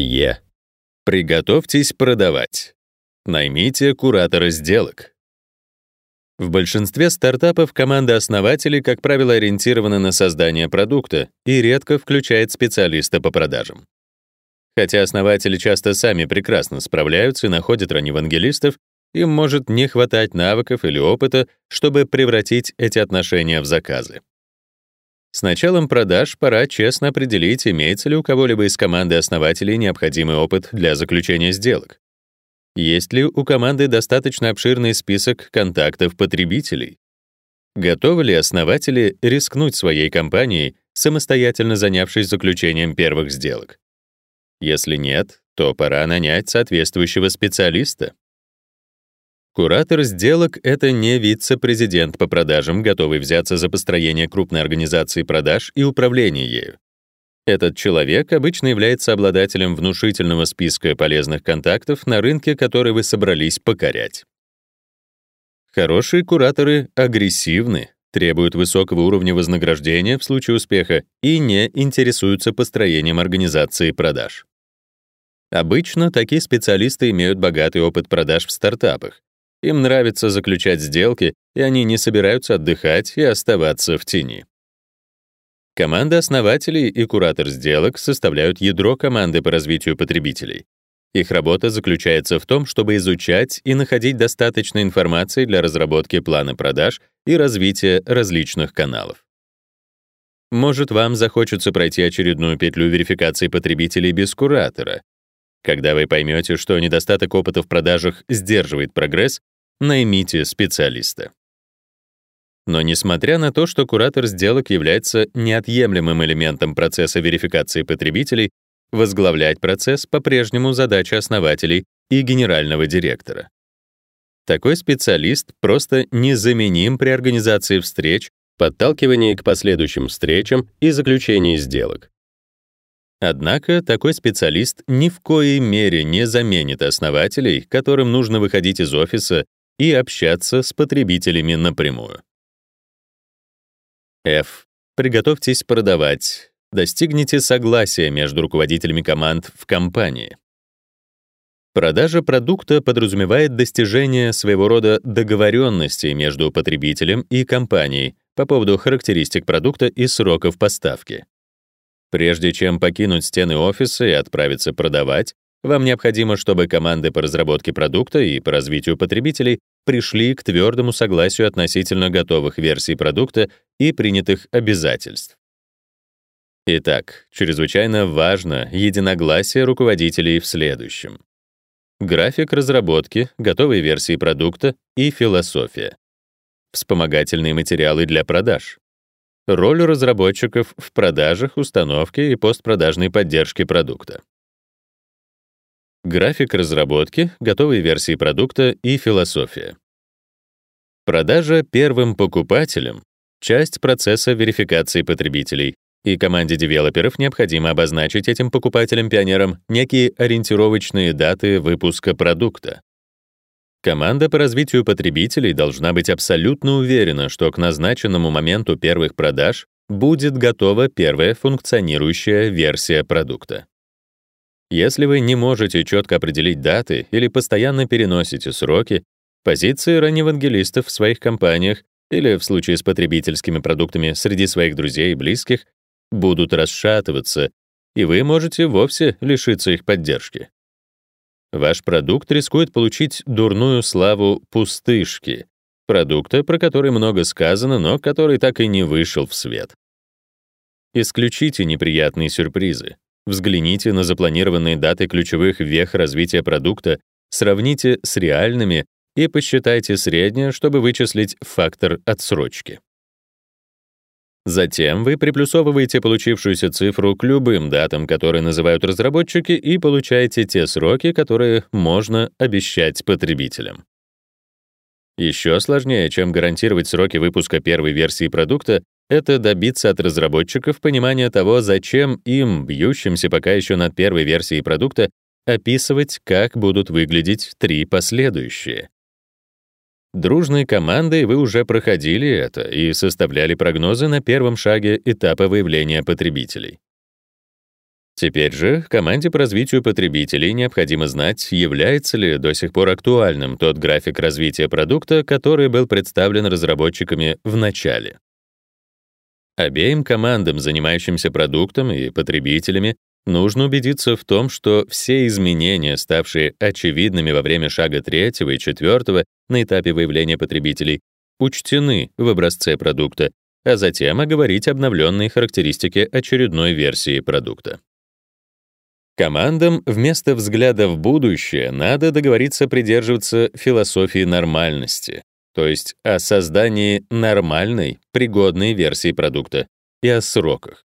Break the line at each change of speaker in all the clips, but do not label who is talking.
Е. Приготовьтесь продавать. Наймите куратора сделок. В большинстве стартапов команда основателей, как правило, ориентирована на создание продукта и редко включает специалиста по продажам. Хотя основатели часто сами прекрасно справляются и находят раневангелистов, им может не хватать навыков или опыта, чтобы превратить эти отношения в заказы. С началом продаж пора честно определить, имеется ли у кого-либо из команды основателей необходимый опыт для заключения сделок. Есть ли у команды достаточно обширный список контактов потребителей? Готовы ли основатели рискнуть своей компанией, самостоятельно занявшись заключением первых сделок? Если нет, то пора нанять соответствующего специалиста. Куратор сделок — это не вице-президент по продажам, готовый взяться за построение крупной организации продаж и управление ею. Этот человек обычно является обладателем внушительного списка полезных контактов на рынке, который вы собрались покорять. Хорошие кураторы агрессивны, требуют высокого уровня вознаграждения в случае успеха и не интересуются построением организации продаж. Обычно такие специалисты имеют богатый опыт продаж в стартапах. Им нравится заключать сделки, и они не собираются отдыхать и оставаться в тени. Команда основателей и куратор сделок составляют ядро команды по развитию потребителей. Их работа заключается в том, чтобы изучать и находить достаточно информации для разработки плана продаж и развития различных каналов. Может, вам захочется пройти очередную петлю верификации потребителей без куратора. Когда вы поймете, что недостаток опыта в продажах сдерживает прогресс, наймите специалиста. Но несмотря на то, что куратор сделок является неотъемлемым элементом процесса верификации потребителей, возглавлять процесс по-прежнему задача основателей и генерального директора. Такой специалист просто незаменим при организации встреч, подталкивании к последующим встречам и заключении сделок. Однако такой специалист ни в коей мере не заменит основателей, которым нужно выходить из офиса и общаться с потребителями напрямую. F. Приготовьтесь продавать. Достигните согласия между руководителями команд в компании. Продажа продукта подразумевает достижение своего рода договоренности между потребителем и компанией по поводу характеристик продукта и сроков поставки. Прежде чем покинуть стены офиса и отправиться продавать, вам необходимо, чтобы команды по разработке продукта и по развитию потребителей пришли к твердому согласию относительно готовых версий продукта и принятых обязательств. Итак, чрезвычайно важно единогласие руководителей в следующем. График разработки, готовые версии продукта и философия. Вспомогательные материалы для продаж. Роль разработчиков в продажах, установке и постпродажной поддержке продукта. График разработки, готовые версии продукта и философия. Продажа первым покупателям — часть процесса верификации потребителей, и команде девелоперов необходимо обозначить этим покупателям-пионерам некие ориентировочные даты выпуска продукта. Команда по развитию потребителей должна быть абсолютно уверена, что к назначенному моменту первых продаж будет готова первая функционирующая версия продукта. Если вы не можете четко определить даты или постоянно переносите сроки, позиции ранневангелистов в своих компаниях или в случае с потребительскими продуктами среди своих друзей и близких будут расшатываться, и вы можете вовсе лишиться их поддержки. Ваш продукт рискует получить дурную славу пустышки, продукта, про который много сказано, но который так и не вышел в свет. Исключите неприятные сюрпризы. Взгляните на запланированные даты ключевых вех развития продукта, сравните с реальными и посчитайте среднее, чтобы вычислить фактор отсрочки. Затем вы приплюсовываете получившуюся цифру к любым датам, которые называют разработчики, и получаете те сроки, которые можно обещать потребителям. Еще сложнее, чем гарантировать сроки выпуска первой версии продукта, это добиться от разработчиков понимания того, зачем им, бьющимся пока еще над первой версией продукта, описывать, как будут выглядеть три последующие. Дружной командой вы уже проходили это и составляли прогнозы на первом шаге этапа выявления потребителей. Теперь же команде по развитию потребителей необходимо знать, является ли до сих пор актуальным тот график развития продукта, который был представлен разработчиками в начале. Обеим командам, занимающимся продуктом и потребителями, нужно убедиться в том, что все изменения, ставшие очевидными во время шага третьего и четвертого на этапе выявления потребителей, учтены в образце продукта, а затем оговорить обновленные характеристики очередной версии продукта. Командам вместо взгляда в будущее надо договориться придерживаться философии нормальности, то есть о создании нормальной, пригодной версии продукта и о сроках.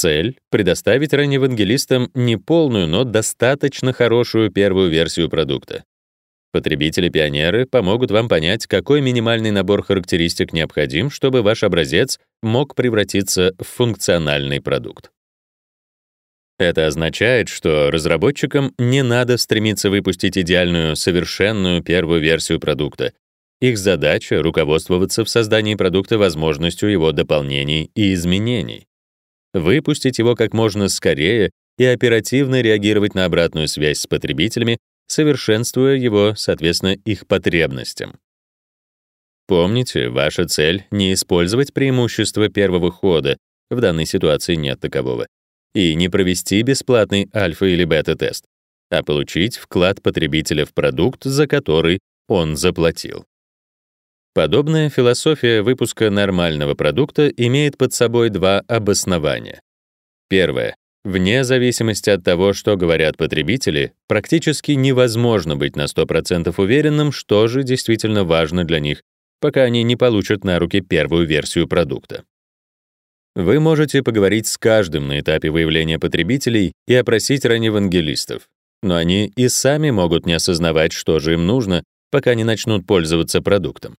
Цель — предоставить ранневангелистам не полную, но достаточно хорошую первую версию продукта. Потребители-пионеры помогут вам понять, какой минимальный набор характеристик необходим, чтобы ваш образец мог превратиться в функциональный продукт. Это означает, что разработчикам не надо стремиться выпустить идеальную, совершенную первую версию продукта. Их задача — руководствоваться в создании продукта возможностью его дополнений и изменений. Выпустить его как можно скорее и оперативно реагировать на обратную связь с потребителями, совершенствуя его, соответственно, их потребностям. Помните, ваша цель — не использовать преимущество первого хода, в данной ситуации нет такового, и не провести бесплатный альфа или бета-тест, а получить вклад потребителя в продукт, за который он заплатил. Подобная философия выпуска нормального продукта имеет под собой два обоснования. Первое. Вне зависимости от того, что говорят потребители, практически невозможно быть на 100% уверенным, что же действительно важно для них, пока они не получат на руки первую версию продукта. Вы можете поговорить с каждым на этапе выявления потребителей и опросить раневангелистов, но они и сами могут не осознавать, что же им нужно, пока не начнут пользоваться продуктом.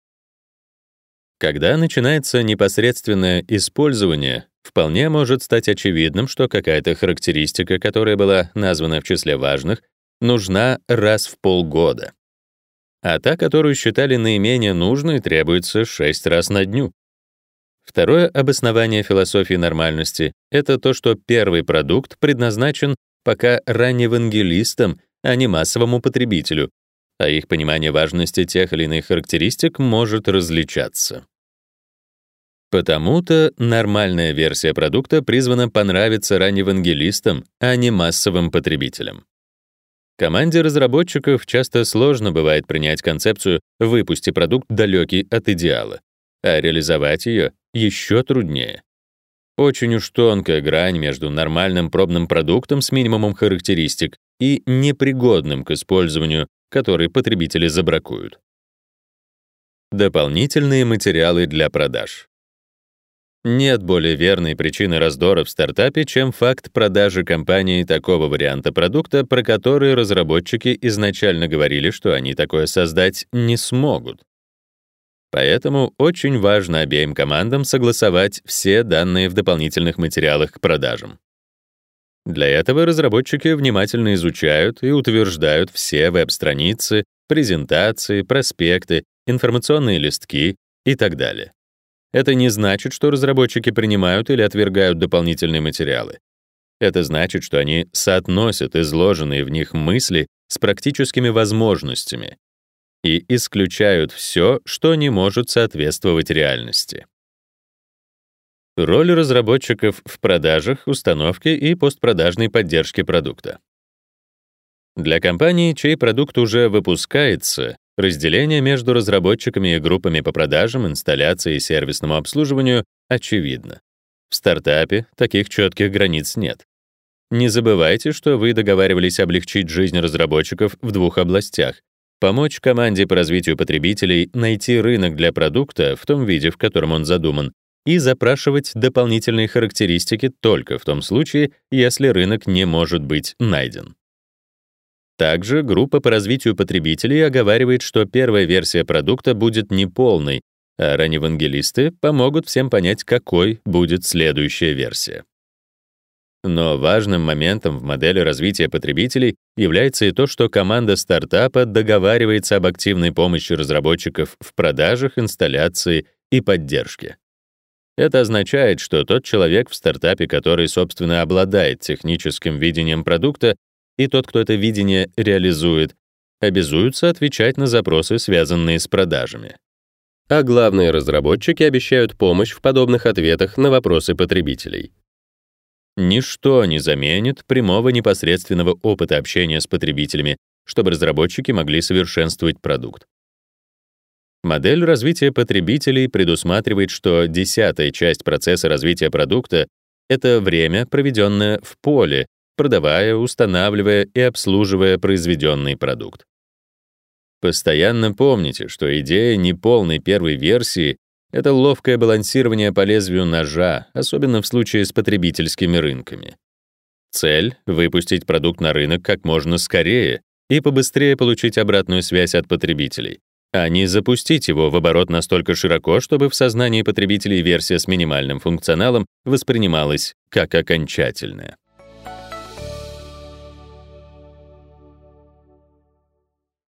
Когда начинается непосредственное использование, вполне может стать очевидным, что какая-то характеристика, которая была названа в числе важных, нужна раз в полгода. А та, которую считали наименее нужной, требуется 6 раз на дню. Второе обоснование философии нормальности — это то, что первый продукт предназначен пока ранневангелистам, а не массовому потребителю, а их понимание важности тех или иных характеристик может различаться. Потому-то нормальная версия продукта призвана понравиться ранневангелистам, а не массовым потребителям. Команде разработчиков часто сложно бывает принять концепцию «выпусти продукт далекий от идеала», а реализовать ее еще труднее. Очень уж тонкая грань между нормальным пробным продуктом с минимумом характеристик и непригодным к использованию, который потребители забракуют. Дополнительные материалы для продаж. Нет более верной причины раздора в стартапе, чем факт продажи компании такого варианта продукта, про который разработчики изначально говорили, что они такое создать не смогут. Поэтому очень важно обеим командам согласовать все данные в дополнительных материалах к продажам. Для этого разработчики внимательно изучают и утверждают все веб-страницы, презентации, проспекты, информационные листки и так далее. Это не значит, что разработчики принимают или отвергают дополнительные материалы. Это значит, что они соотносят изложенные в них мысли с практическими возможностями и исключают все, что не может соответствовать реальности. Роль разработчиков в продажах, установке и постпродажной поддержке продукта. Для компании, чей продукт уже выпускается, разделение между разработчиками и группами по продажам, инсталляции и сервисному обслуживанию очевидно. В стартапе таких четких границ нет. Не забывайте, что вы договаривались облегчить жизнь разработчиков в двух областях Помочь команде по развитию потребителей найти рынок для продукта в том виде, в котором он задуман, и запрашивать дополнительные характеристики только в том случае, если рынок не может быть найден. Также группа по развитию потребителей оговаривает, что первая версия продукта будет неполной, а раневангелисты помогут всем понять, какой будет следующая версия. Но важным моментом в модели развития потребителей является и то, что команда стартапа договаривается об активной помощи разработчиков в продажах, инсталляции и поддержке. Это означает, что тот человек в стартапе, который, собственно, обладает техническим видением продукта, и тот, кто это видение реализует, обязуются отвечать на запросы, связанные с продажами. А главные разработчики обещают помощь в подобных ответах на вопросы потребителей. Ничто не заменит прямого непосредственного опыта общения с потребителями, чтобы разработчики могли совершенствовать продукт. Модель развития потребителей предусматривает, что десятая часть процесса развития продукта — это время, проведенное в поле, продавая, устанавливая и обслуживая произведенный продукт. Постоянно помните, что идея неполной первой версии — это ловкое балансирование по лезвию ножа, особенно в случае с потребительскими рынками. Цель — выпустить продукт на рынок как можно скорее и побыстрее получить обратную связь от потребителей, а не запустить его в оборот настолько широко, чтобы в сознании потребителей версия с минимальным функционалом воспринималась как окончательная.